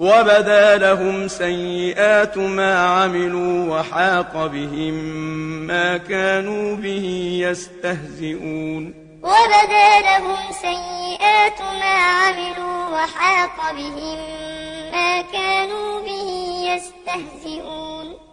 وبدا لهم سيئات ما عملوا وحاق بهم ما كانوا به يستهزئون. وبدا لهم سيئات ما عملوا وحاق بهم ما كانوا به يستهزئون.